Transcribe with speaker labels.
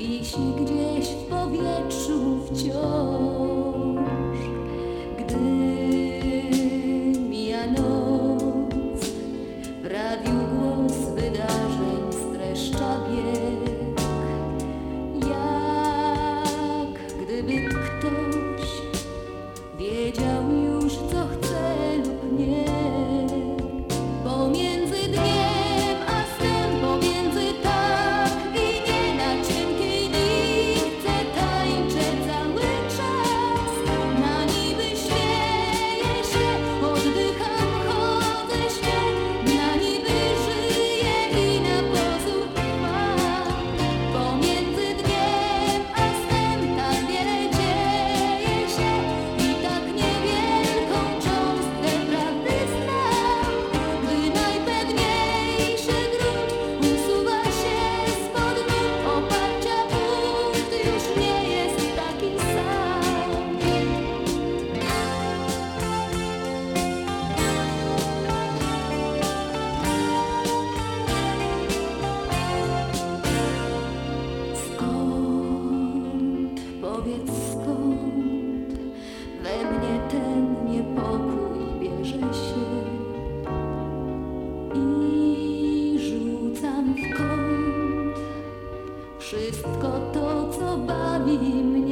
Speaker 1: wisi gdzieś w powietrzu wciąż. znam skąd. Wszystko to, co bawi mnie.